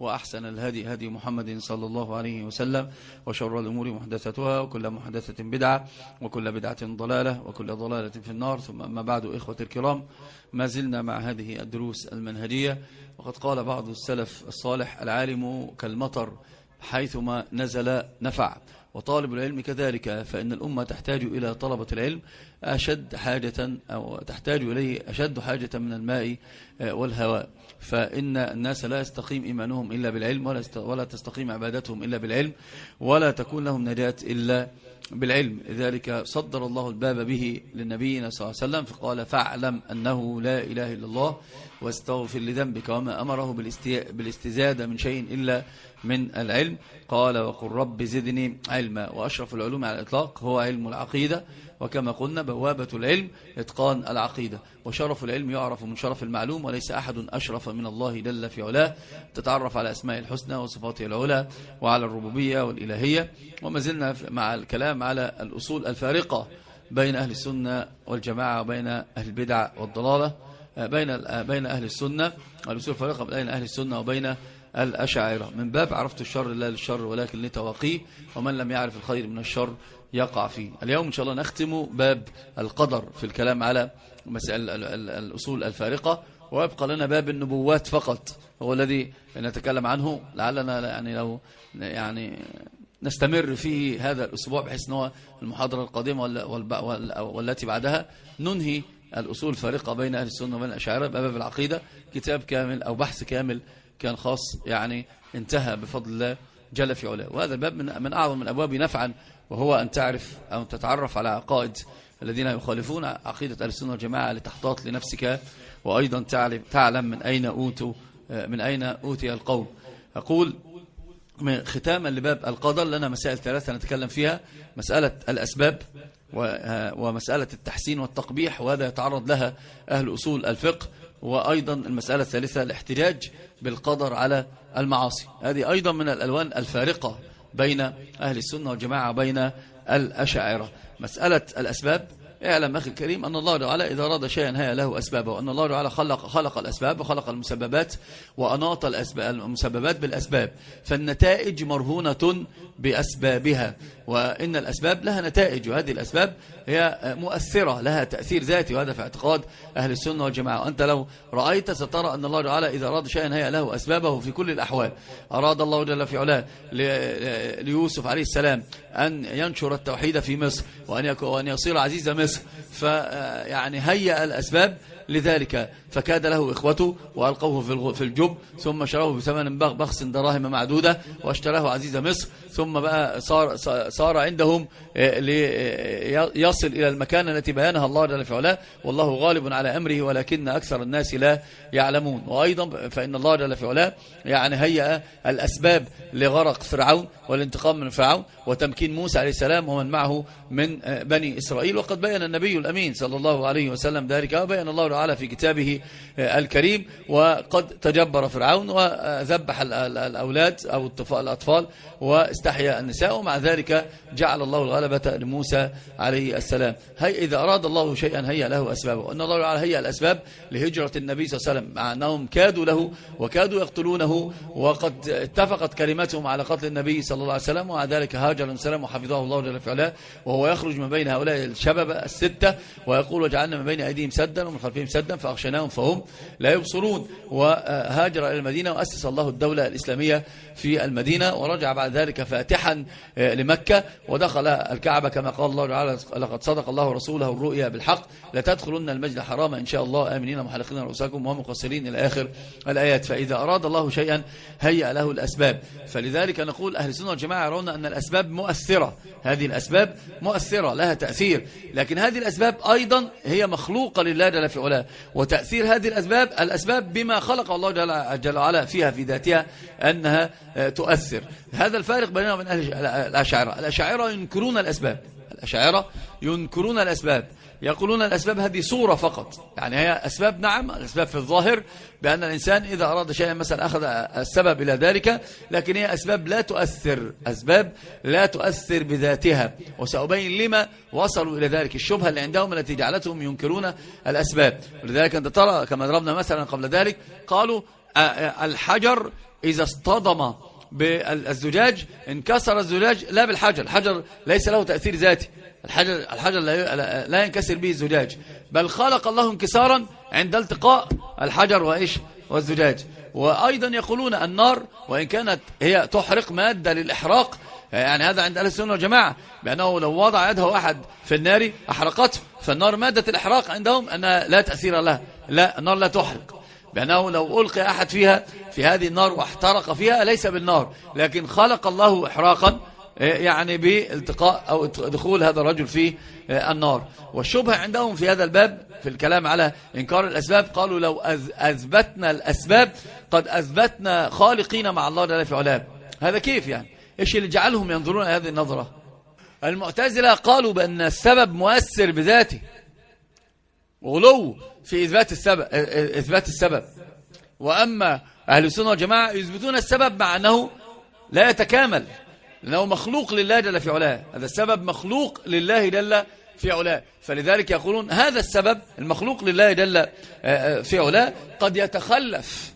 وأحسن الهدي هدي محمد صلى الله عليه وسلم وشر الأمور محدثتها وكل محدثة بدعة وكل بدعة ضلالة وكل ضلالة في النار. ثم أما بعد إخوة الكرام ما زلنا مع هذه الدروس المنهجية. وقد قال بعض السلف الصالح العالم كالمطر حيثما نزل نفع. وطالب العلم كذلك فإن الأمة تحتاج إلى طلبة العلم أشد حاجة أو تحتاج إليه أشد حاجة من الماء والهواء. فإن الناس لا يستقيم إيمانهم إلا بالعلم ولا تستقيم عبادتهم إلا بالعلم ولا تكون لهم نجاة إلا بالعلم لذلك صدر الله الباب به للنبينا صلى الله عليه وسلم فقال فاعلم أنه لا إله إلا الله واستغفر لذنبك وما أمره بالاستزادة من شيء إلا من العلم. قال وقل رب زدني علما. وأشرف العلوم على الإطلاق هو علم العقيدة. وكما قلنا بوابة العلم إتقان العقيدة. وشرف العلم يعرف من شرف المعلوم وليس أحد أشرف من الله جل في علاه. تتعرف على أسماء الحسنى وصفاته العلى وعلى الربوبية والإلهية. وما زلنا مع الكلام على الأصول الفارقة بين أهل السنة والجماعة وبين أهل البدع والضلالة بين بين أهل السنة الأصول الفارقة بين أهل السنة وبين الأشاعرة. من باب عرفت الشر لا للشر ولكن لتواقيه ومن لم يعرف الخير من الشر يقع فيه. اليوم إن شاء الله نختم باب القدر في الكلام على مسائل الأصول الفارقة ويبقى لنا باب النبوات فقط هو الذي نتكلم عنه. لعلنا يعني لو يعني نستمر فيه هذا الأسبوع بحيث أنه المحاضرة القادمة والتي بعدها ننهي الأصول الفارقة بين أهل السنة وبين الأشاعرة باب العقيدة. كتاب كامل أو بحث كامل كان خاص يعني انتهى بفضل الله. جل في علاه. وهذا الباب من, من أعظم الأبواب نفعا وهو أن تعرف أو تتعرف على عقائد الذين يخالفون عقيدة السنة والجماعة لتحتاط لنفسك وأيضا تعلم من أين أوتوا من أين أوتي القوم. أقول ختاما لباب القدر لنا مسائل ثلاثة نتكلم فيها. مسألة الأسباب ومسألة التحسين والتقبيح وهذا يتعرض لها أهل أصول الفقه. وأيضا المسألة الثالثة الاحتجاج بالقدر على المعاصي. هذه أيضا من الألوان الفارقة بين أهل السنة والجماعة بين الأشاعرة. مسألة الأسباب اعلم أخي الكريم أن الله تعالى إذا أراد شيئا هيا له أسبابه وأن الله تعالى خلق, خلق الأسباب وخلق المسببات وأناط المسببات بالأسباب. فالنتائج مرهونة بأسبابها وإن الأسباب لها نتائج وهذه الأسباب هي مؤثرة لها تأثير ذاتي وهذا في اعتقاد أهل السنة والجماعة. وأنت لو رأيت سترى أن الله تعالى إذا أراد شيئا هيأ له أسبابه في كل الأحوال. أراد الله جل في علاه ليوسف عليه السلام أن ينشر التوحيد في مصر وأن يصير عزيز مصر. فيعني هيأ الأسباب لذلك فكاد له إخوته وألقوه في الجب ثم شروه بثمن بخس دراهم معدودة واشتراه عزيز مصر ثم بقى صار, صار عندهم ليصل إلى المكان التي بيانها الله جل في علاه والله غالب على أمره ولكن أكثر الناس لا يعلمون. وأيضا فإن الله جل في علاه يعني هيأ الأسباب لغرق فرعون والانتقام من فرعون وتمكين موسى عليه السلام ومن معه من بني إسرائيل. وقد بين النبي الأمين صلى الله عليه وسلم ذلك وبين الله تعالى في كتابه الكريم وقد تجبر فرعون وذبح الأولاد أو الأطفال واستحيا النساء ومع ذلك جعل الله الغلبة لموسى عليه السلام. هي إذا أراد الله شيئا هيأ له أسبابه. وأن الله تعالى هيأ الأسباب لهجرة النبي صلى الله عليه وسلم مع أنهم كادوا له وكادوا يقتلونه وقد اتفقت كلمتهم على قتل النبي صلى الله عليه وسلم ومع ذلك هاجر السلام وحفظه الله جل في علاه وهو يخرج من بين هؤلاء الشباب الستة ويقول وجعلنا من بين أيديهم سدا ومن خلفهم سدا فأخشناهم فهم لا يبصرون. وهاجر إلى المدينة وأسس الله الدولة الإسلامية في المدينة ورجع بعد ذلك فاتحا لمكة ودخل الكعبة كما قال الله تعالى لقد صدق الله ورسوله الرؤيا بالحق. لتدخلن المجد الحرام إن شاء الله. آمنين محلقين رؤوسكم ومقصرين إلى آخر الآيات. فإذا أراد الله شيئا هيأ له الأسباب. فلذلك نقول أهل السنة والجماعة يرون أن الأسباب مؤثرة. هذه الأسباب مؤثرة لها تأثير. لكن هذه الأسباب أيضا هي مخلوقة لله جل في علاه. وتأثير هذه الأسباب الأسباب بما خلق الله جل وعلا فيها في ذاتها أنها تؤثر. هذا الفارق بيننا وبين الأشاعرة. الأشاعرة ينكرون الأسباب. الأشاعرة ينكرون الأسباب. يقولون الأسباب هذه صورة فقط. يعني هي أسباب نعم الأسباب في الظاهر بأن الإنسان إذا أراد شيئا مثلا أخذ السبب إلى ذلك لكن هي أسباب لا تؤثر أسباب لا تؤثر بذاتها. وسأبين لما وصلوا إلى ذلك الشبهة اللي عندهم التي جعلتهم ينكرون الأسباب. ولذلك أنت ترى كما ضربنا مثلا قبل ذلك قالوا الحجر إذا اصطدم بالزجاج انكسر الزجاج لا بالحجر الحجر ليس له تأثير ذاتي الحجر, الحجر لا ينكسر به الزجاج. بل خلق الله انكسارا عند التقاء الحجر وإيش؟ والزجاج. وأيضا يقولون النار وإن كانت هي تحرق مادة للإحراق يعني هذا عند أهل السنة والجماعة بأنه لو وضع يده أحد في النار أحرقته فالنار مادة الإحراق عندهم أنها لا تأثير لها لا النار لا تحرق. بأنه لو ألقي أحد فيها في هذه النار واحترق فيها ليس بالنار لكن خلق الله إحراقا يعني بالتقاء أو دخول هذا الرجل في النار. والشبهة عندهم في هذا الباب في الكلام على إنكار الأسباب قالوا لو أثبتنا الأسباب قد أثبتنا خالقين مع الله جل في علام هذا كيف يعني؟ إيش اللي جعلهم ينظرون هذه النظرة؟ المعتزلة قالوا بأن السبب مؤثر بذاته. غلو في إثبات السبب, إثبات السبب. وأما أهل السنة والجماعة يثبتون السبب مع أنه لا يتكامل لأنه مخلوق لله جل في علاه. هذا السبب مخلوق لله جل في علاه. فلذلك يقولون هذا السبب المخلوق لله جل في علاه قد يتخلف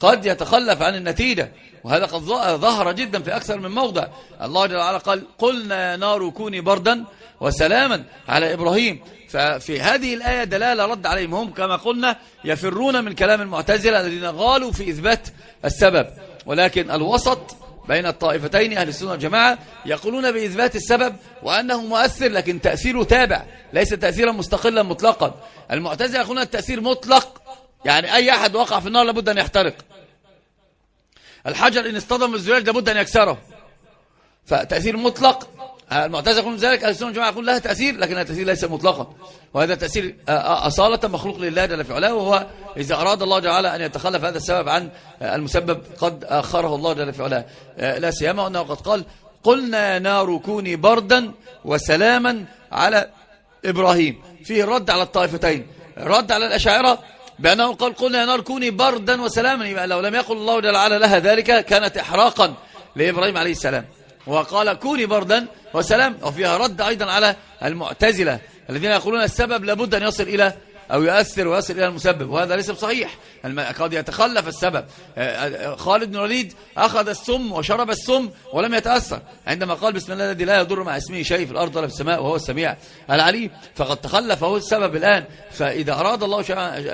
قد يتخلف عن النتيجة. وهذا قد ظهر جدا في أكثر من موضع. الله جل وعلا قال قلنا يا نار كوني بردا وسلاما على إبراهيم. ففي هذه الآية دلالة رد عليهم هم كما قلنا يفرون من كلام المعتزلة الذين غالوا في إثبات السبب. ولكن الوسط بين الطائفتين أهل السنة والجماعة يقولون بإثبات السبب وأنه مؤثر لكن تأثيره تابع ليس تأثيرا مستقلا مطلقا. المعتزلة يقولون التأثير مطلق يعني أي أحد وقع في النار لابد أن يحترق. الحجر إن اصطدم بالزجاج لابد أن يكسره. فتأثير مطلق المعتزلة يقولون ذلك السنة والجماعة يقول لها تأثير لكن التاثير ليس مطلقا. وهذا تأثير أصالة مخلوق لله جل في علاه وهو إذا أراد الله جل أن يتخلف هذا السبب عن المسبب قد أخره الله جل في علاه. لا سيما أنه قد قال قلنا نار كوني بردا وسلاما على إبراهيم. فيه الرد على الطائفتين. رد على الأشاعرة بأنه قال قلنا يا نار كوني بردا وسلاما لو لم يقل الله جل وعلا لها ذلك كانت إحراقا لإبراهيم عليه السلام. وقال كوني بردا وسلام وفيها رد أيضا على المعتزلة الذين يقولون السبب لابد أن يصل إلى أو يؤثر ويصل إلى المسبب وهذا ليس بصحيح. قد يتخلف السبب. آه، آه، خالد بن الوليد أخذ السم وشرب السم ولم يتأثر. عندما قال بسم الله الذي لا يضر مع اسمه شيء في الأرض ولا في السماء وهو السميع العليم فقد تخلف هو السبب الآن. فإذا أراد الله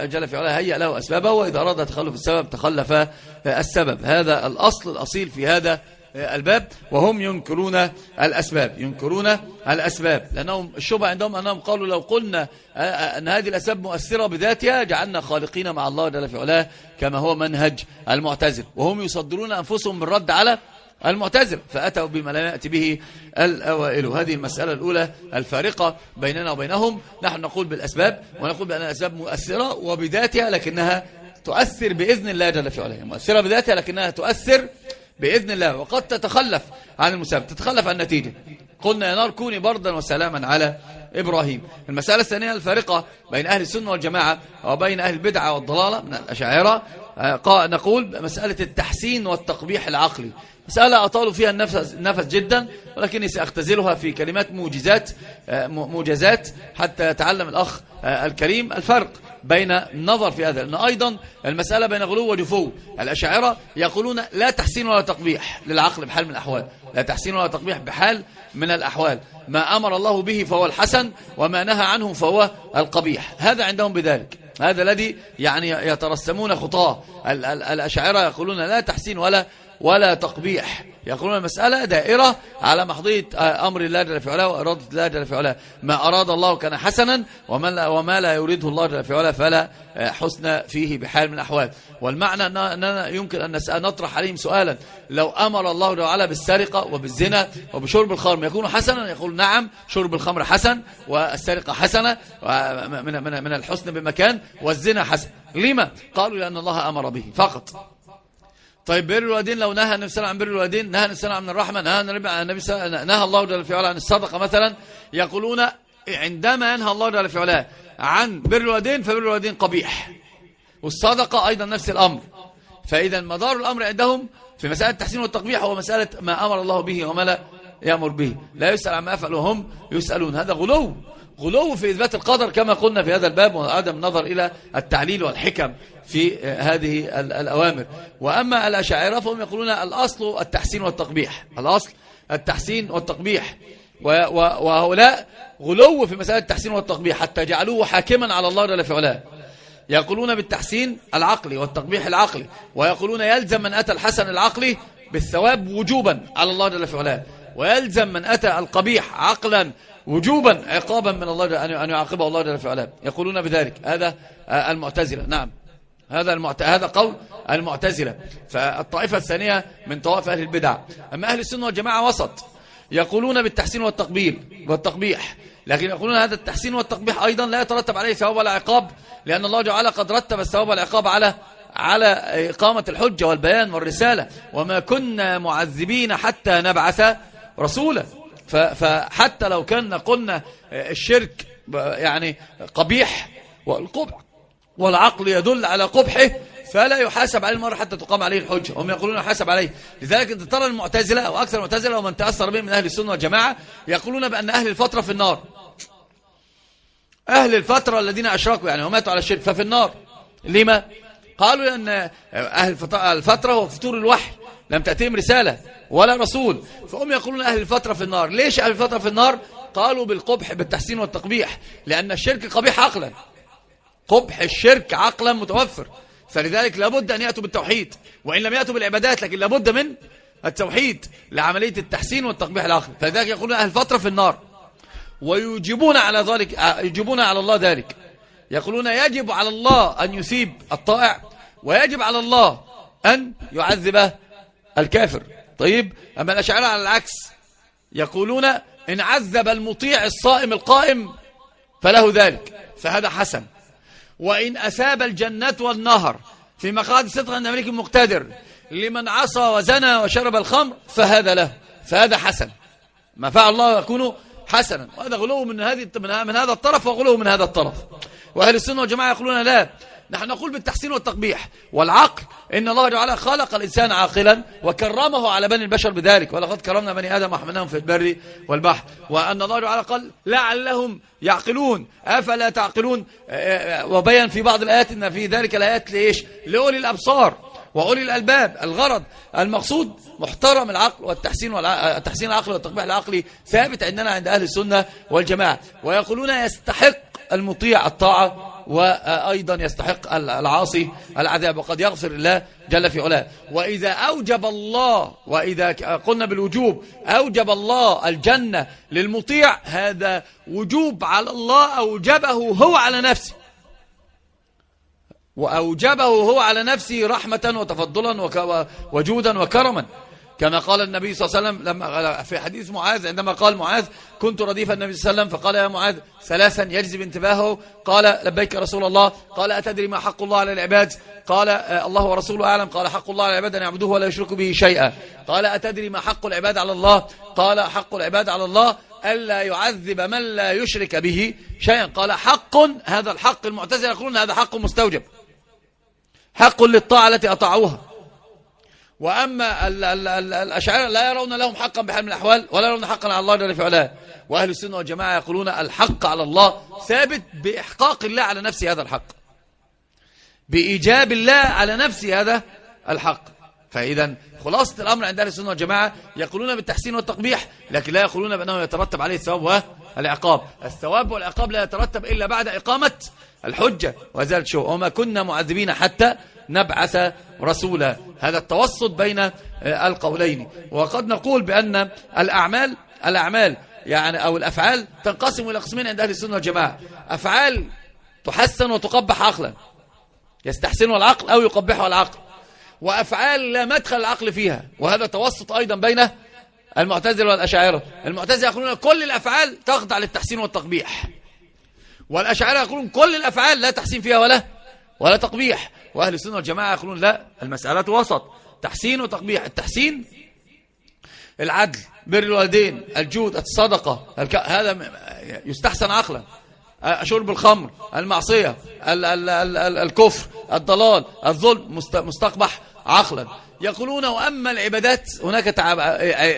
جل في علاه هيأ له أسبابه وإذا أراد تخلف السبب تخلف آه، السبب. هذا الأصل الأصيل في هذا الباب وهم ينكرون الأسباب ينكرون الأسباب. لأنهم الشبه عندهم أنهم قالوا لو قلنا أن هذه الأسباب مؤثرة بذاتها جعلنا خالقين مع الله جل في علاه كما هو منهج المعتزل. وهم يصدرون أنفسهم بالرد على المعتزل فأتوا بما لا يأتي به الأوائل. هذه المسألة الأولى الفارقة بيننا وبينهم. نحن نقول بالأسباب ونقول بأن الأسباب مؤثرة وبذاتها لكنها تؤثر بإذن الله جل في علاه. مؤثرة بذاتها لكنها تؤثر بإذن الله. وقد تتخلف عن المسابقة. تتخلف عن النتيجة. قلنا يا نار كوني بردا وسلاما على إبراهيم. المسألة الثانية الفارقة بين أهل السنة والجماعة وبين أهل البدعة والضلالة من الأشاعرة. آه، نقول مسألة التحسين والتقبيح العقلي. مسألة أطالوا فيها النفس, النفس جدا ولكني سأختزلها في كلمات موجزات آه، موجزات حتى يتعلم الأخ آه، الكريم الفرق بين النظر في هذا. لأن أيضا المسألة بين غلو وجفو الأشاعرة يقولون لا تحسين ولا تقبيح للعقل بحال من الأحوال. لا تحسين ولا تقبيح بحال من الأحوال. ما أمر الله به فهو الحسن وما نهى عنه فهو القبيح. هذا عندهم بذلك. هذا الذي يعني يترسمون خطاه. الأشاعرة يقولون لا تحسين ولا ولا تقبيح. يقولون المسألة دائرة على محضية أمر الله جل في علاه وإرادة الله جل في علاه. ما أراد الله كان حسنا وما لا, وما لا يريده الله جل في علاه فلا حسن فيه بحال من الأحوال. والمعنى أننا يمكن أن نطرح عليهم سؤالا. لو أمر الله جل وعلا بالسرقة وبالزنا وبشرب الخمر يكون حسنا؟ يقول نعم شرب الخمر حسن والسرقة حسنة من, من, من الحسن بمكان والزنا حسن. لما؟ قالوا لأن الله أمر به فقط. طيب بر الوالدين لو نهى النبي صلى الله عليه وسلم عن بر الوالدين نهى النبي صلى الله عليه وسلم عن الرحمة نهى النبي نهى الله جل في عن الصدقة مثلا يقولون عندما ينهى الله جل في عن بر الوالدين فبر الوالدين قبيح. والصدقة أيضا نفس الأمر. فإذا مدار الأمر عندهم في مسألة التحسين والتقبيح هو مسألة ما أمر الله به وما لا يأمر به. لا يسأل عما يفعل وهم يسألون. هذا غلو. غلو في إثبات القدر كما قلنا في هذا الباب وعدم النظر إلى التعليل والحكم في هذه الأوامر. وأما الأشاعرة فهم يقولون الأصل التحسين والتقبيح. الأصل التحسين والتقبيح. وهؤلاء غلو في مسألة التحسين والتقبيح حتى جعلوه حاكما على الله جل في علاه. يقولون بالتحسين العقلي والتقبيح العقلي ويقولون يلزم من أتى الحسن العقلي بالثواب وجوبا على الله جل في علاه. ويلزم من أتى القبيح عقلا وجوبا عقابا من الله أن يعاقبه الله جل في يقولون بذلك. هذا المعتزلة. نعم. هذا المعت... هذا قول المعتزلة. فالطائفة الثانية من طوائف أهل البدع. أما أهل السنة والجماعة وسط. يقولون بالتحسين والتقبيل والتقبيح. لكن يقولون هذا التحسين والتقبيح أيضا لا يترتب عليه ثواب ولا عقاب لأن الله جعل قد رتب الثواب والعقاب على على إقامة الحجة والبيان والرسالة. وما كنا معذبين حتى نبعث رسولا. فحتى لو كان قلنا الشرك يعني قبيح والقبح والعقل يدل على قبحه فلا يحاسب عليه المرة حتى تقام عليه الحجة. هم يقولون يحاسب عليه. لذلك انت ترى المعتزلة أو أكثر المعتزلة ومن تأثر بهم من أهل السنة والجماعة يقولون بأن أهل الفترة في النار. أهل الفترة الذين أشركوا يعني وماتوا على الشرك ففي النار. لما؟ قالوا لأن أهل الفترة هو فطور الوحي. لم تأتيهم رسالة ولا رسول. فهم يقولون أهل الفترة في النار. ليش أهل الفترة في النار؟ قالوا بالقبح بالتحسين والتقبيح لأن الشرك قبيح عقلا. قبح الشرك عقلا متوفر. فلذلك لابد أن يأتوا بالتوحيد. وإن لم يأتوا بالعبادات لكن لابد من التوحيد لعملية التحسين والتقبيح العقل. فلذلك يقولون أهل فترة في النار. ويجيبون على ذلك يجيبون على الله ذلك. يقولون يجب على الله أن يثيب الطائع ويجب على الله أن يعذب الكافر. طيب أما الأشعار على العكس. يقولون إن عذب المطيع الصائم القائم فله ذلك فهذا حسن. وإن أساب الجنة والنهر في مقعد صدق عند ملك مقتدر لمن عصى وزنى وشرب الخمر فهذا له فهذا حسن. ما فعل الله يكون حسنا. وهذا غلو من هذه من هذا الطرف وغلو من هذا الطرف. وأهل السنة والجماعة يقولون لا نحن نقول بالتحسين والتقبيح. والعقل إن الله تعالى خلق الإنسان عاقلا وكرمه على بني البشر بذلك. ولقد كرمنا بني آدم وحملناهم في البر والبحر. وأن الله تعالى قال لعلهم يعقلون أفلا تعقلون؟ وبين في بعض الآيات إن في ذلك الآيات لإيش؟ لأولي الأبصار وأولي الألباب. الغرض المقصود محترم العقل والتحسين والتحسين العقلي والتقبيح العقلي ثابت عندنا عند أهل السنة والجماعة. ويقولون يستحق المطيع الطاعة وأيضا يستحق العاصي العذاب وقد يغفر الله جل في علاه. وإذا أوجب الله وإذا قلنا بالوجوب أوجب الله الجنة للمطيع هذا وجوب على الله أوجبه هو على نفسه. وأوجبه هو على نفسه رحمة وتفضلا وجودا وكرما. كما قال النبي صلى الله عليه وسلم لما في حديث معاذ عندما قال معاذ كنت رديف النبي صلى الله عليه وسلم. فقال يا معاذ ثلاثا يجذب انتباهه. قال لبيك رسول الله. قال أتدري ما حق الله على العباد؟ قال آه، الله ورسوله أعلم. قال حق الله على العباد أن يعبدوه ولا يشركوا به شيئا. قال أتدري ما حق العباد على الله؟ قال حق العباد على الله ألا يعذب من لا يشرك به شيئا. قال حق هذا الحق المعتزلة يقولون هذا حق مستوجب. حق للطاعة التي أطاعوها. وأما الأشعار لا يرون لهم حقا بحال من الأحوال ولا يرون حقا على الله جل في علاه. وأهل السنة والجماعة يقولون الحق على الله ثابت بإحقاق الله على نفسه هذا الحق. بإيجاب الله على نفسه هذا الحق. فإذا خلاصة الأمر عند أهل السنة والجماعة يقولون بالتحسين والتقبيح لكن لا يقولون بأنه يترتب عليه الثواب والعقاب الثواب والعقاب لا يترتب إلا بعد إقامة الحجة. وزالت شو وما كنا معذبين حتى نبعث رسولا. هذا التوسط بين آه، القولين. وقد نقول بأن الأعمال الأعمال يعني أو الأفعال تنقسم إلى قسمين عند أهل السنة والجماعة. أفعال تحسن وتقبح عقلا. يستحسنها العقل أو يقبحها العقل. وأفعال لا مدخل العقل فيها. وهذا توسط أيضا بين المعتزلة والأشاعرة. المعتزلة يقولون كل الأفعال تخضع للتحسين والتقبيح. والأشاعرة يقولون كل الأفعال لا تحسين فيها ولا ولا تقبيح. وأهل السنة والجماعة يقولون لا المسألة وسط. تحسين وتقبيح. التحسين العدل بر الوالدين الجود الصدقة. هذا يستحسن عقلا. شرب الخمر المعصية ال ال ال ال الكفر الضلال الظلم مستقبح عقلا. يقولون وأما العبادات هناك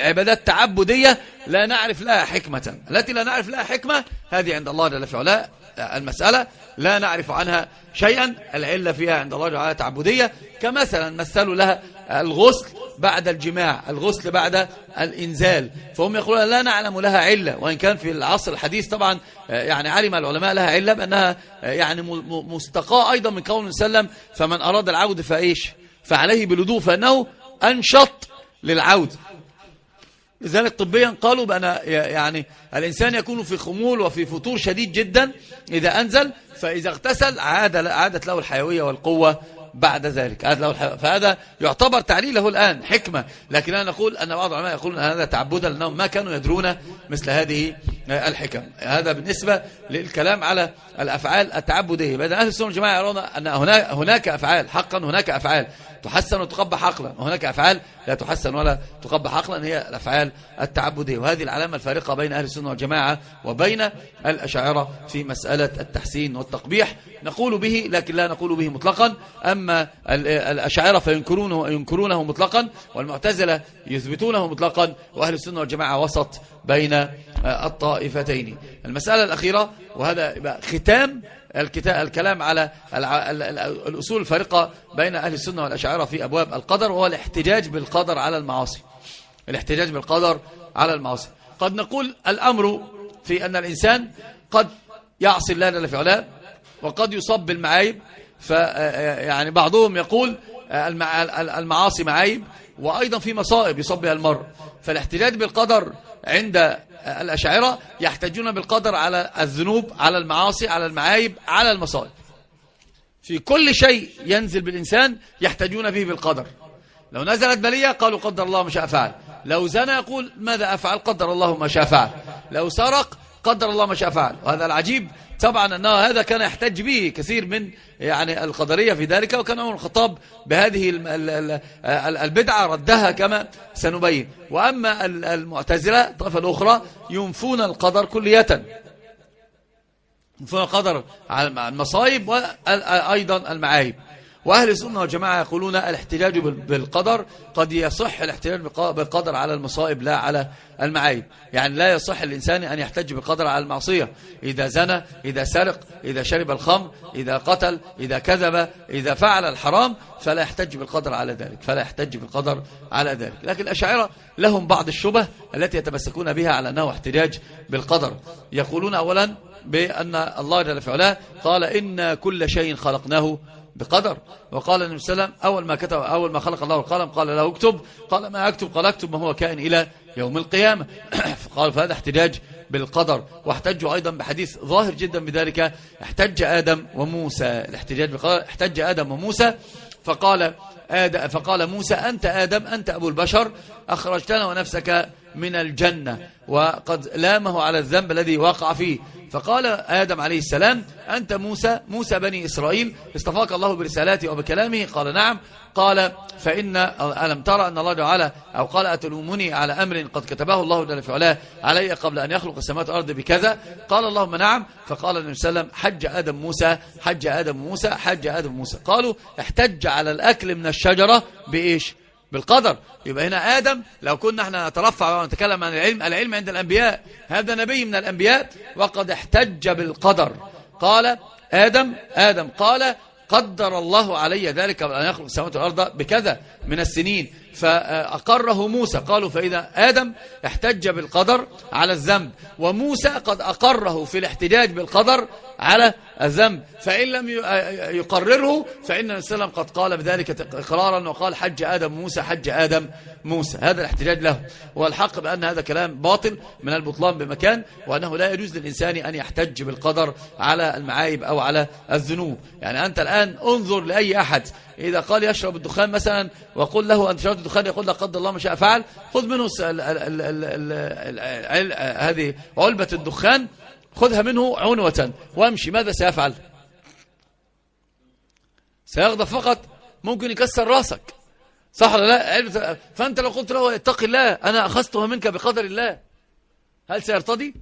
عبادات تعبدية لا نعرف لها حكمة. التي لا نعرف لها حكمة هذه عند الله جل في المسألة. لا نعرف عنها شيئا العلة فيها عند الله تعالى تعبدية. كمثلا مثلوا لها الغسل بعد الجماع الغسل بعد الإنزال. فهم يقولون لا نعلم لها علة. وإن كان في العصر الحديث طبعا يعني علم العلماء لها علة بأنها يعني مستقاء أيضا من قول سلم فمن أراد العود فإيش؟ فعليه بالوضوء فإنه أنشط للعود. لذلك طبيا قالوا بأن يعني الإنسان يكون في خمول وفي فتور شديد جدا إذا أنزل فإذا اغتسل عاد عادت له الحيوية والقوة بعد ذلك. فهذا يعتبر تعليله الآن حكمة. لكن أنا نقول أن بعض العلماء يقولون هذا تعبدا لأنهم ما كانوا يدرون مثل هذه الحكم. هذا بالنسبة للكلام على الأفعال التعبدية. بدأ أهل السنة والجماعة يرون أن هناك أفعال حقا هناك أفعال. تحسن وتقبح عقلا. وهناك أفعال لا تحسن ولا تقبح عقلا هي الأفعال التعبدية. وهذه العلامة الفارقة بين أهل السنة والجماعة وبين الأشاعرة في مسألة التحسين والتقبيح. نقول به لكن لا نقول به مطلقا. أما الأشاعرة فينكرونه ينكرونه مطلقا والمعتزلة يثبتونه مطلقا. وأهل السنة والجماعة وسط بين الطائفتين. المسألة الأخيرة وهذا ختام الكتاب الكلام على الأصول الفارقة بين أهل السنة والأشاعرة في أبواب القدر وهو الاحتجاج بالقدر على المعاصي. الاحتجاج بالقدر على المعاصي. قد نقول الأمر في أن الإنسان قد يعصي الله جل في وقد يصاب بالمعايب. يعني بعضهم يقول المعاصي معايب وأيضا في مصائب يصاب بها المرء. فالاحتجاج بالقدر عند الأشاعرة يحتاجون بالقدر على الذنوب على المعاصي على المعايب على المصائب. في كل شيء ينزل بالإنسان يحتاجون به بالقدر. لو نزلت بلية قالوا قدر الله ما شاء فعل. لو زنى يقول ماذا أفعل؟ قدر الله ما شاء فعل. لو سرق قدر الله ما شاء فعل. وهذا العجيب طبعا أنه هذا كان يحتج به كثير من يعني القدرية في ذلك وكان عمر الخطاب بهذه البدعة ردها كما سنبين. وأما المعتزلة الطائفة الأخرى ينفون القدر كلية. ينفون القدر على المصايب وأيضا المعايب. وأهل السنة والجماعة يقولون الاحتجاج بالقدر قد يصح الاحتجاج بالقدر على المصائب لا على المعايب. يعني لا يصح الإنسان أن يحتج بالقدر على المعصية. إذا زنى إذا سرق إذا شرب الخمر إذا قتل إذا كذب إذا فعل الحرام فلا يحتج بالقدر على ذلك فلا يحتج بالقدر على ذلك. لكن الأشاعرة لهم بعض الشبه التي يتمسكون بها على أنه احتجاج بالقدر. يقولون أولا بأن الله جل في قال إن كل شيء خلقناه بقدر. وقال النبي صلى الله عليه وسلم أول ما كتب أول ما خلق الله القلم قال له اكتب. قال ما أكتب؟ قال أكتب ما هو كائن إلى يوم القيامة. فقال فهذا احتجاج بالقدر. واحتجوا أيضا بحديث ظاهر جدا بذلك. احتج آدم وموسى. الاحتجاج بالقدر. احتج آدم وموسى. فقال آدم فقال موسى أنت آدم أنت أبو البشر. أخرجتنا ونفسك من الجنة وقد لامه على الذنب الذي وقع فيه. فقال آدم عليه السلام أنت موسى موسى بني إسرائيل استفاق الله برسالاته وبكلامه قال نعم. قال فإن ألم ترى أن الله تعالى أو قال أتلومني على أمر قد كتبه الله جل في علاه علي قبل أن يخلق السماوات والأرض بكذا؟ قال اللهم نعم. فقال النبي صلى الله عليه وسلم حج آدم موسى حج آدم موسى حج آدم موسى. قالوا احتج على الأكل من الشجرة بإيش؟ بالقدر. يبقى هنا آدم لو كنا إحنا نترفع ونتكلم عن العلم العلم عند الأنبياء. هذا نبي من الأنبياء وقد احتج بالقدر. قال آدم آدم قال قدر الله علي ذلك أن يخلق السماوات والأرض بكذا من السنين. فأقره موسى. قالوا فإذا آدم احتج بالقدر على الذنب وموسى قد أقره في الاحتجاج بالقدر على الذنب. فإن لم يقرره فإن السلام قد قال بذلك إقرارا وقال حج آدم موسى حج آدم موسى. هذا الاحتجاج له. والحق بأن هذا كلام باطل من البطلان بمكان وأنه لا يجوز للإنسان أن يحتج بالقدر على المعايب أو على الذنوب. يعني أنت الآن انظر لأي أحد إذا قال يشرب الدخان مثلا وقل له أنت شربت الدخان يقول لك قدر الله ما شاء فعل خذ منه هذه علبة الدخان خذها منه عنوة وامشي. ماذا سيفعل؟ سيغضب فقط ممكن يكسر راسك. صح ولا لا؟ فأنت لو قلت له اتق الله أنا أخذتها منك بقدر الله. هل سيرتضي؟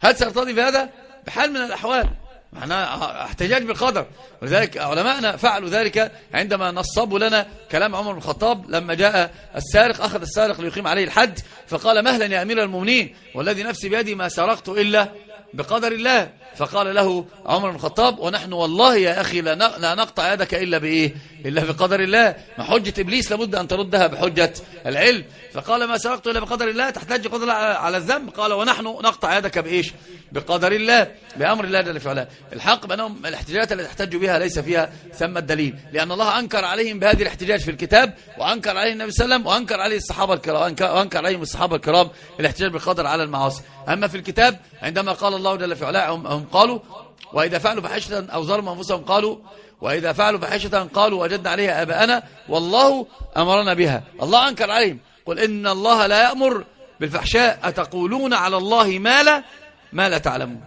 هل سيرتضي بهذا بحال من الأحوال. معناها احتجاج بالقدر. ولذلك علماءنا فعلوا ذلك عندما نصبوا لنا كلام عمر بن الخطاب لما جاء السارق أخذ السارق ليقيم عليه الحد فقال مهلا يا أمير المؤمنين والذي نفسي بيدي ما سرقت إلا بقدر الله. فقال له عمر بن الخطاب ونحن والله يا أخي لا نقطع يدك إلا بإيه؟ إلا بقدر الله. ما حجة إبليس لابد أن تردها بحجة العلم. فقال ما سرقت إلا بقدر الله؟ تحتاج قدر على الذنب. قال ونحن نقطع يدك بإيش؟ بقدر الله. بأمر الله جل فعلا الحق بأنهم الاحتجاجات التي تحتج بها ليس فيها ثم الدليل. لأن الله أنكر عليهم بهذه الاحتجاج في الكتاب وأنكر عليه النبي صلى الله عليه وسلم وأنكر عليه الصحابة الكرام وأنكر عليهم الصحابة الكرام الاحتجاج بالقدر على المعاصي. أما في الكتاب عندما قال الله جل في علاه هم قالوا وإذا فعلوا فحشة أو ظلموا أنفسهم قالوا وإذا فعلوا فحشة قالوا وجدنا عليها آباءنا والله أمرنا بها. الله أنكر عليهم. قل إن الله لا يأمر بالفحشاء أتقولون على الله ما لا ما لا تعلمون.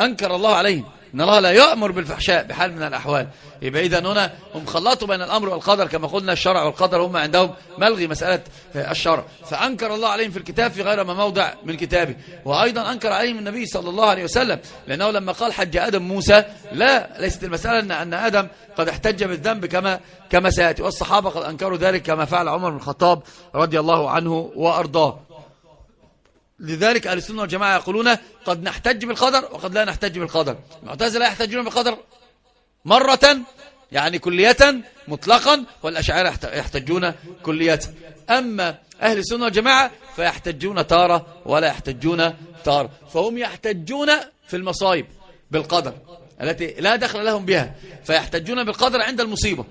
أنكر الله عليهم. إن الله لا يأمر بالفحشاء بحال من الأحوال. يبقى إذا هنا هم خلطوا بين الأمر والقدر. كما قلنا الشرع والقدر هم عندهم ملغي مسألة الشرع. فأنكر الله عليهم في الكتاب في غير ما موضع من كتابه. وأيضا أنكر عليهم النبي صلى الله عليه وسلم لأنه لما قال حج آدم موسى لا ليست المسألة أن, أن آدم قد احتج بالذنب كما كما سيأتي. والصحابة قد أنكروا ذلك كما فعل عمر بن الخطاب رضي الله عنه وأرضاه. لذلك أهل السنة والجماعة يقولون قد نحتج بالقدر وقد لا نحتج بالقدر. المعتزلة يحتجون بالقدر مرة يعني كلية مطلقا والأشعار يحتجون كلية. أما أهل السنة والجماعة فيحتجون تارة ولا يحتجون تارة فهم يحتجون في المصايب بالقدر التي لا دخل لهم بها. فيحتجون بالقدر عند المصيبة.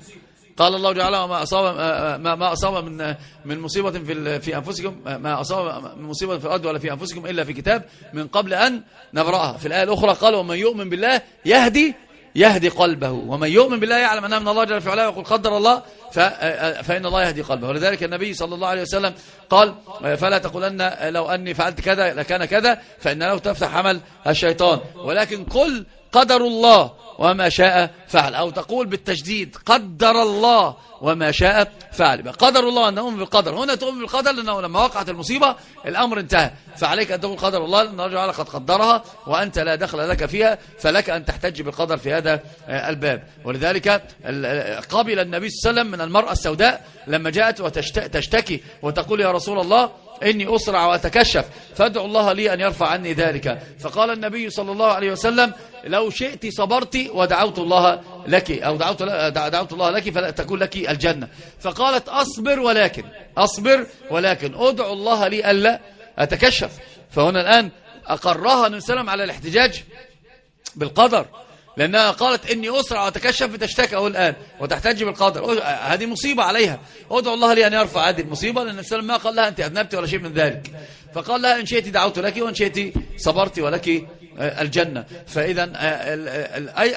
قال الله تعالى ما أصاب ما, ما أصاب من من مصيبة في في أنفسكم ما أصاب من مصيبة في الأرض ولا في أنفسكم إلا في كتاب من قبل أن نبرأها. في الآية الأخرى قال ومن يؤمن بالله يهدي يهدي قلبه ومن يؤمن بالله يعلم أنها من الله جل في علاه ويقول قدر الله فإن الله يهدي قلبه. ولذلك النبي صلى الله عليه وسلم قال فلا تقولن لو أني فعلت كذا لكان كذا فإن لو تفتح عمل الشيطان. ولكن قل قدر الله وما شاء فعل. أو تقول بالتجديد قدر الله وما شاء فعل. قدر الله أن نؤمن بالقدر. هنا تؤمن بالقدر لأنه لما وقعت المصيبة الأمر انتهى. فعليك أن تقول قدر الله لأن الله قد قدرها وأنت لا دخل لك فيها فلك أن تحتج بالقدر في هذا الباب. ولذلك قبل النبي صلى الله عليه وسلم من المرأة السوداء لما جاءت وتشتكي وتقول يا رسول الله إني أسرع وأتكشف فادعو الله لي أن يرفع عني ذلك. فقال النبي صلى الله عليه وسلم لو شئت صبرت ودعوت الله لك أو دعوت, دعوت الله لك فتكون لك الجنة. فقالت أصبر ولكن أصبر ولكن أدعو الله لي ألا أتكشف. فهنا الآن أقرها النبي على الاحتجاج بالقدر. لأنها قالت إني أسرع وتكشف فتشتكى الآن. وتحتج بالقدر. هذه مصيبة عليها. أدعو الله لي أن يرفع هذه المصيبة لأن النبي ما قال لها أنت أذنبت ولا شيء من ذلك. فقال لها إن شئت دعوت لك وإن شئت صبرت ولك آه، الجنة. فإذا آه،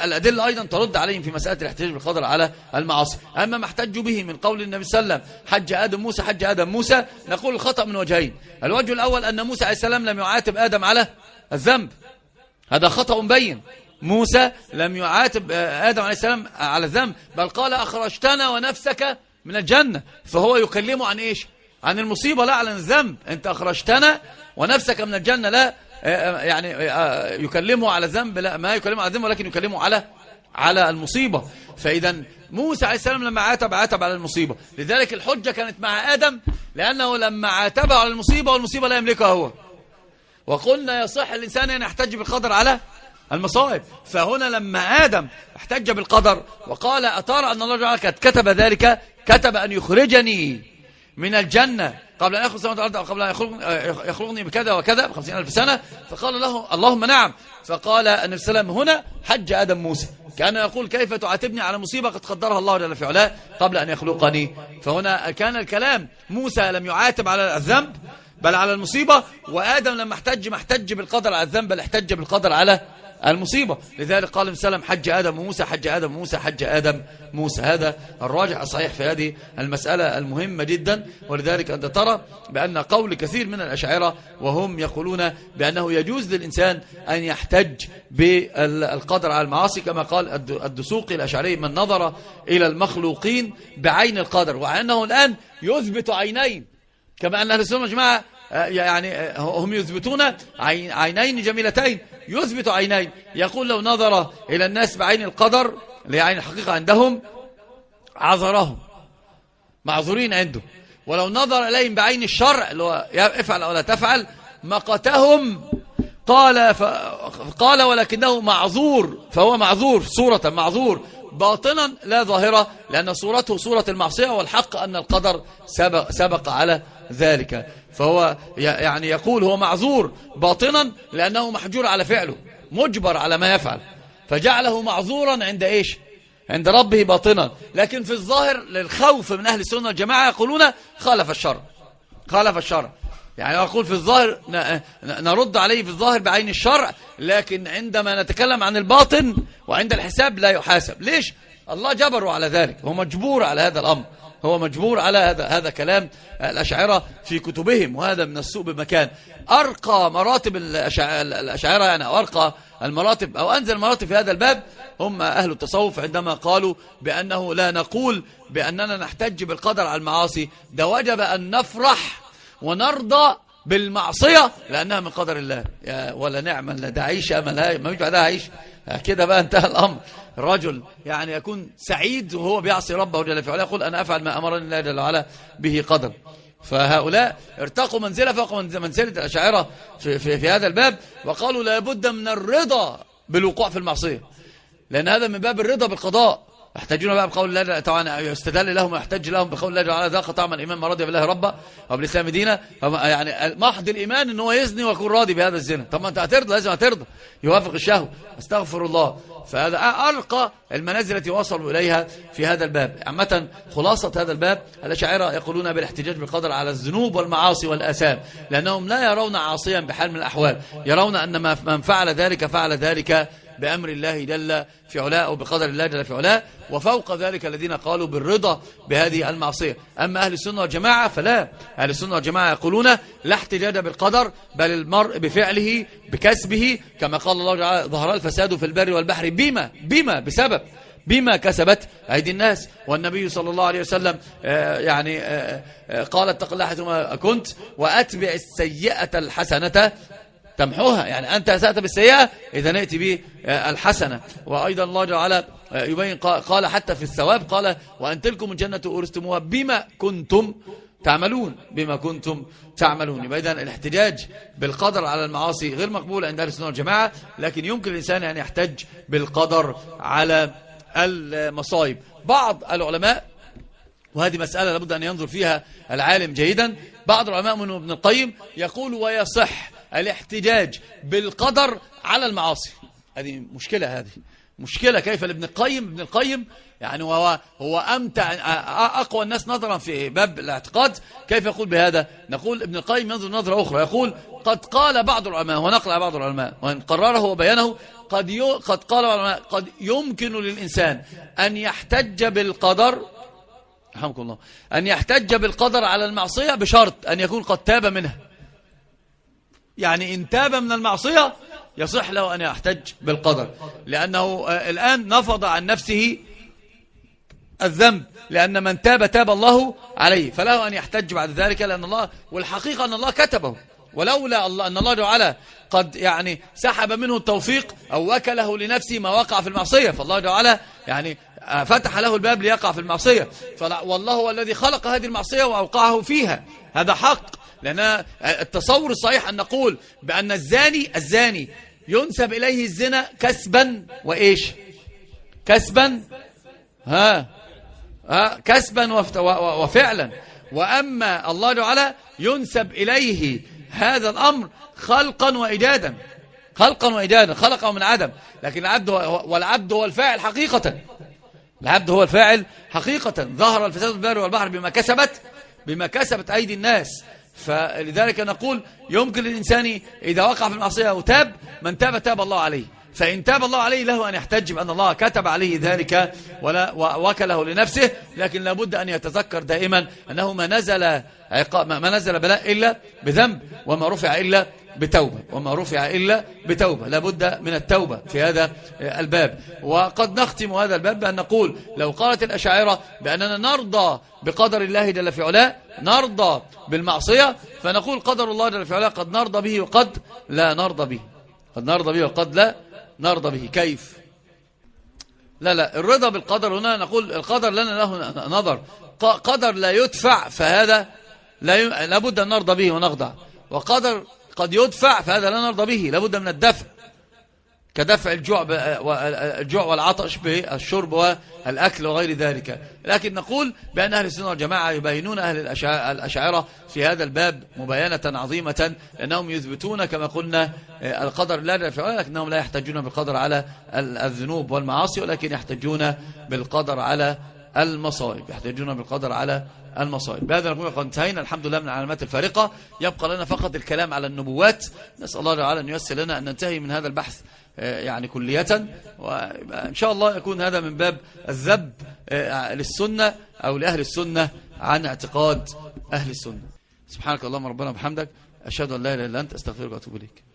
الأدلة أيضا ترد عليهم في مسألة الاحتجاج بالقدر على المعاصي. أما ما احتجوا به من قول النبي صلى الله عليه وسلم حج آدم موسى حج آدم موسى نقول الخطأ من وجهين. الوجه الأول أن موسى عليه السلام لم يعاتب آدم على الذنب. هذا خطأ بين. موسى لم يعاتب آه، آدم عليه السلام على الذنب بل قال أخرجتنا ونفسك من الجنة. فهو يكلمه عن إيش؟ عن المصيبة لا عن الذنب. أنت أخرجتنا ونفسك من الجنة. لا آه، آه، يعني يكلمه على الذنب لا ما يكلمه على الذنب ولكن يكلمه على على المصيبة. فإذا موسى عليه السلام لما عاتب عاتب على المصيبة. لذلك الحجة كانت مع آدم لأنه لما عاتب على المصيبة والمصيبة لا يملكها هو. وقلنا يصح الإنسان أن يحتج بالقدر على المصائب. فهنا لما آدم احتج بالقدر وقال أترى أن الله جعل كتب ذلك كتب أن يخرجني من الجنة قبل أن يخلق السماوات والأرض أو قبل أن يخلقني بكذا وكذا بخمسين ألف سنة. فقال له اللهم نعم. فقال النبي صلى الله هنا حج آدم موسى. كان يقول كيف تعاتبني على مصيبة قد قدرها الله جل في علاه قبل أن يخلقني. فهنا كان الكلام موسى لم يعاتب على الذنب بل على المصيبة. وآدم لما احتج ما احتج بالقدر على الذنب بل احتج بالقدر على المصيبة. لذلك قال سلم حج آدم وموسى حج آدم وموسى حج آدم موسى. هذا الراجع الصحيح في هذه المسألة المهمة جدا. ولذلك أنت ترى بأن قول كثير من الأشاعرة وهم يقولون بأنه يجوز للإنسان أن يحتج بالقدر على المعاصي كما قال الدسوقي الأشعري من نظر إلى المخلوقين بعين القدر وأنه الآن يثبت عينين. كما أن أهل السنة جماعة يعني آه، هم يثبتون عينين جميلتين. يثبت عينين. يقول لو نظر إلى الناس بعين القدر لعين الحقيقة عندهم عذرهم. معذورين عنده. ولو نظر إليهم بعين الشرع اللي هو افعل أو لا تفعل مقتهم. قال. قال ولكنه معذور. فهو معذور صورة معذور. باطنا لا ظاهرة لأن صورته صورة المعصية والحق أن القدر سبق, سبق على ذلك. فهو يعني يقول هو معذور باطنا لأنه محجور على فعله مجبر على ما يفعل. فجعله معذورا عند إيش؟ عند ربه باطنا. لكن في الظاهر للخوف من أهل السنة والجماعة يقولون خالف الشرع. خالف الشرع. يعني أقول في الظاهر نرد عليه في الظاهر بعين الشرع لكن عندما نتكلم عن الباطن وعند الحساب لا يحاسب. ليش؟ الله جبره على ذلك. هو مجبور على هذا الأمر. هو مجبور على هذا هذا كلام الأشاعرة في كتبهم وهذا من السوء بمكان. أرقى مراتب الأشاعرة يعني أو أرقى المراتب أو أنزل مراتب في هذا الباب هم أهل التصوف عندما قالوا بأنه لا نقول بأننا نحتج بالقدر على المعاصي. ده وجب أن نفرح ونرضى بالمعصية لأنها من قدر الله. يا ولا نعم ده عيش أمل ما بعدها عيش. كده بقى انتهى الأمر. رجل يعني يكون سعيد وهو بيعصي ربه جل في علاه يقول أنا أفعل ما أمرني الله جل وعلا به قدر. فهؤلاء ارتقوا منزلة فوق منزلة الأشاعرة في, في, في هذا الباب وقالوا لابد من الرضا بالوقوع في المعصية. لأن هذا من باب الرضا بالقضاء. يحتاجون بقى بقول الله طبعا يستدل لهم ويحتج لهم بقول الله تعالى ذاق طعم الإيمان ما رضي بالله ربا وبالإسلام دينا يعني محض الإيمان ان هو يزني ويكون راضي بهذا الزنا. طب ما أنت هترضى لازم هترضى. يوافق الشهوة. أستغفر الله. فهذا أرقى المنازل التي وصلوا إليها في هذا الباب. عامة خلاصة هذا الباب الأشاعرة يقولون بالاحتجاج بالقدر على الذنوب والمعاصي والآثام لأنهم لا يرون عاصيا بحال من الأحوال. يرون أن من فعل ذلك فعل ذلك بأمر الله جل في علاء وبقدر الله جل في علاء وفوق ذلك الذين قالوا بالرضا بهذه المعصية. أما أهل السنة والجماعة فلا. أهل السنة والجماعة يقولون لا احتجاج بالقدر بل المرء بفعله بكسبه كما قال الله تعالى ظهر الفساد في البر والبحر بما بما بسبب بما كسبت أيدي الناس والنبي صلى الله عليه وسلم آه، يعني آه، آه، قال اتق الله حيثما كنت وأتبع السيئة الحسنة. تمحوها. يعني أنت أسأت بالسيئة إذا نأتي به الحسنة وأيضا الله جعل يبين قال حتى في الثواب قال وأن تلكم الجنة أورستموها بما كنتم تعملون. بما كنتم تعملون. يبقى إذن الاحتجاج بالقدر على المعاصي غير مقبول عند أهل السنة والجماعة لكن يمكن الإنسان أن يحتج بالقدر على المصائب بعض العلماء وهذه مسألة لابد أن ينظر فيها العالم جيدا بعض العلماء من ابن القيم يقول ويصح الاحتجاج بالقدر على المعاصي. هذه مشكلة هذه مشكلة. كيف لابن القيم؟ ابن القيم يعني هو هو أمتع أقوى الناس نظرا في باب الاعتقاد. كيف يقول بهذا؟ نقول ابن القيم ينظر نظرة أخرى. يقول قد قال بعض العلماء ونقل بعض العلماء وإن قرره وبيانه قد قد قال العلماء قد يمكن للإنسان أن يحتج بالقدر رحمكم الله أن يحتج بالقدر على المعصية بشرط أن يكون قد تاب منها يعني إن تاب من المعصية يصح له أن يحتج بالقدر. لأنه آه، الآن نفض عن نفسه الذنب لأن من تاب تاب الله عليه. فله أن يحتج بعد ذلك لأن الله والحقيقة أن الله كتبه. ولولا الله أن الله تعالى قد يعني سحب منه التوفيق أو وكله لنفسه ما وقع في المعصية. فالله تعالى يعني آه، فتح له الباب ليقع في المعصية. والله هو الذي خلق هذه المعصية وأوقعه فيها. هذا حق. لأن التصور الصحيح أن نقول بأن الزاني الزاني ينسب إليه الزنا كسبا وإيش؟ كسبا ها, ها كسبا وفعلا. وأما الله تعالى ينسب إليه هذا الأمر خلقا وإجادا خلقا وإجادا خلقه من عدم. لكن العبد والعبد هو الفاعل حقيقة. العبد هو الفاعل حقيقة. ظهر الفساد البر والبحر بما كسبت بما كسبت أيدي الناس. فلذلك نقول يمكن للإنسان إذا وقع في المعصية وتاب من تاب تاب الله عليه. فإن تاب الله عليه له أن يحتج بأن الله كتب عليه ذلك ولا وكله لنفسه لكن لابد أن يتذكر دائما أنه ما نزل عقاب ما نزل بلاء إلا بذنب وما رفع إلا بتوبة وما رفع إلا بتوبة لابد من التوبة في هذا الباب. وقد نختم هذا الباب بأن نقول لو قالت الأشاعرة بأننا نرضى بقدر الله جل في علاه نرضى بالمعصية فنقول قدر الله جل في علاه قد نرضى به وقد لا نرضى به. قد نرضى به وقد لا نرضى به. كيف؟ لا لا الرضا بالقدر هنا نقول القدر لنا له نظر. قدر لا يدفع فهذا لا لابد أن نرضى به ونخضع. وقدر قد يدفع فهذا لا نرضى به لابد من الدفع. كدفع الجوع الجوع والعطش بالشرب والأكل وغير ذلك. لكن نقول بأن أهل السنة والجماعة يبينون أهل الأشاعرة في هذا الباب مباينة عظيمة لأنهم يثبتون كما قلنا القدر لا يدفعون لكنهم لا يحتاجون بالقدر على الذنوب والمعاصي ولكن يحتاجون بالقدر على المصائب يحتاجون بالقدر على المصائب. بهذا نقول قد انتهينا. الحمد لله من العلامات الفارقة. يبقى لنا فقط الكلام على النبوات. نسأل الله تعالى أن ييسر لنا أن ننتهي من هذا البحث آه، يعني كلية. وإن شاء الله يكون هذا من باب الذب آه، للسنة أو لأهل السنة عن اعتقاد أهل السنة. سبحانك اللهم ربنا وبحمدك. أشهد أن لا إله إلا أنت. أستغفرك وأتوب إليك.